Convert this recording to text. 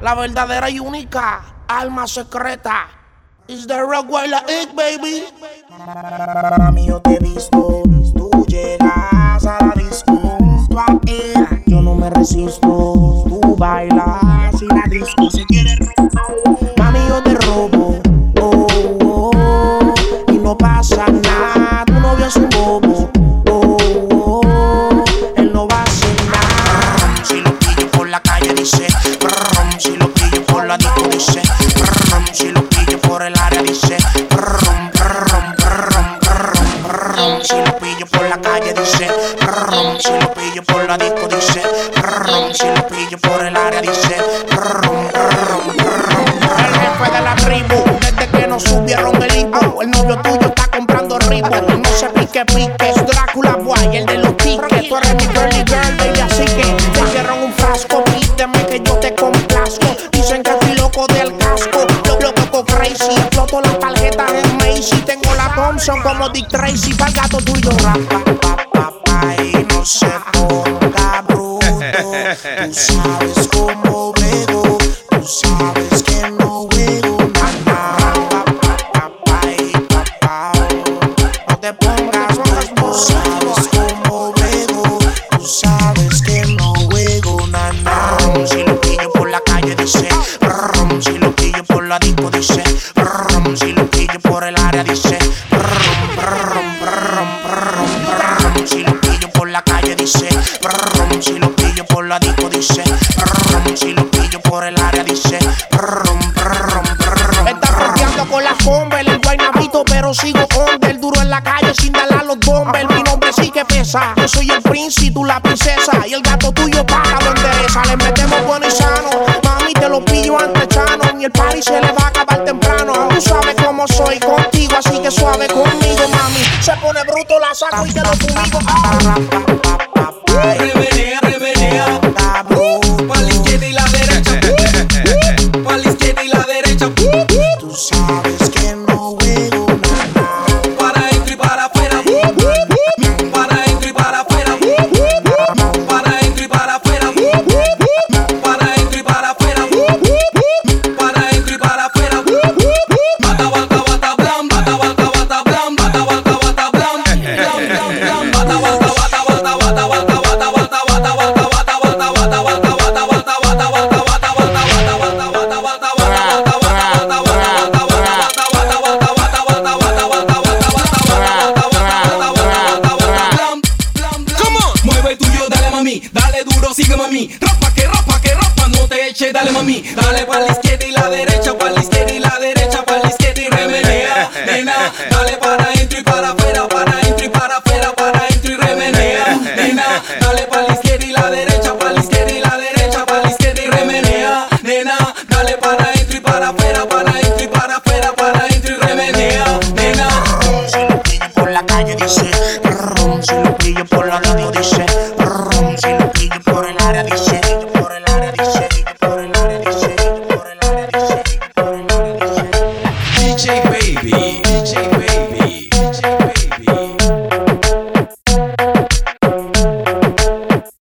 la verdadera y única alma secreta. Is the Rockweiler Egg, baby. Mami, yo te he visto, tú llegas a la disco, yo no me resisto, tú bailas y la disco se quiere área dice, si lo pillo por la calle dice, si lo pillo por la disco dice, si lo pillo por el área dice, el jefe de la tribu, desde que nos subieron el hipo, el novio tuyo está comprando ribo, no se pique pique, es Drácula Boy, el de los tickets, tú eres mi girly girl, baby, así que te dieron un frasco, pídeme que yo te complazco, dicen que estoy loco del casco, lo loco crazy, Samson como Dick Tracy para gato tuyo. y no se bruto. Tú sabes cómo sabes que no pongas, por el área dice, brum, brum, brum. Está fronteando con las bombas, el guaynabito, pero sigo under, duro en la calle sin darle a los bombers. Mi nombre sí que pesa, yo soy el príncipe, tú la princesa, y el gato tuyo paga lo endereza. Le metemos bueno y sano, mami te lo pillo antes chano, ni el party se le va a acabar temprano. Tú sabes cómo soy contigo, así que suave conmigo, mami. Se pone bruto, la saco y te lo fumigo. Skin rapa, no te eche, dale mami. Dale para la izquierda y la derecha, para la izquierda y la derecha, para la izquierda y remenea, nena. Dale para